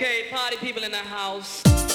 Okay, party people in the house.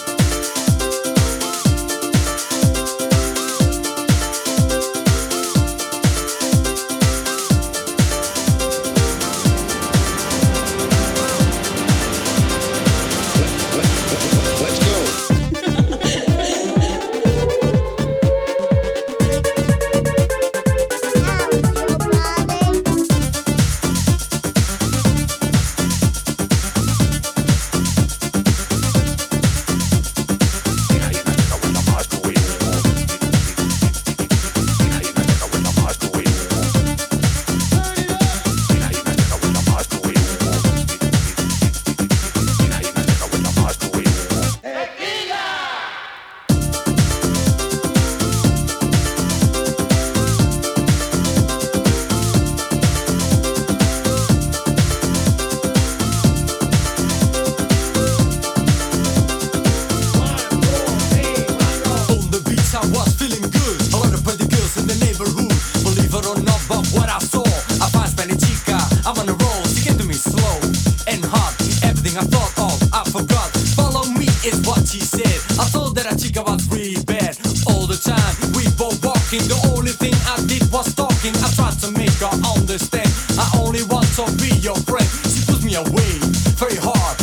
That chica was really bad. All the time we were walking. The only thing I did was talking. I tried to make her understand. I only want to be your friend. She put me away very hard.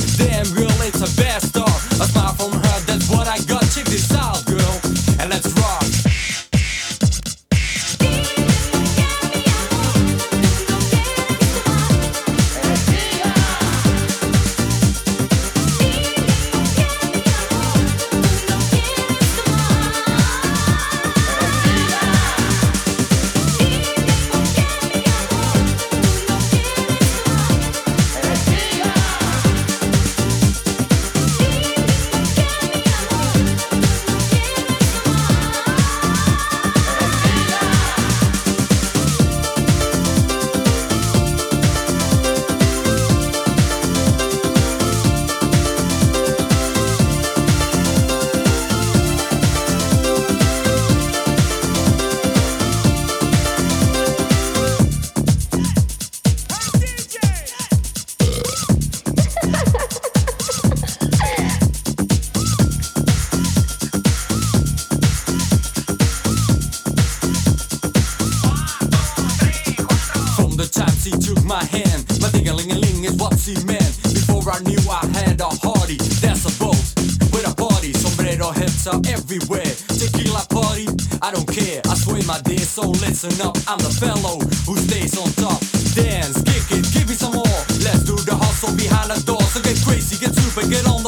My hand, my ding-a-ling-a-ling is what she meant. Before I knew I had a hardy, that's a boat with a party. Sombrero heads are everywhere. Tequila party, I don't care. I swing my day, so listen up. I'm the fellow who stays on top. Dance, kick it, give me some more. Let's do the hustle behind the door. So get crazy, get super, get on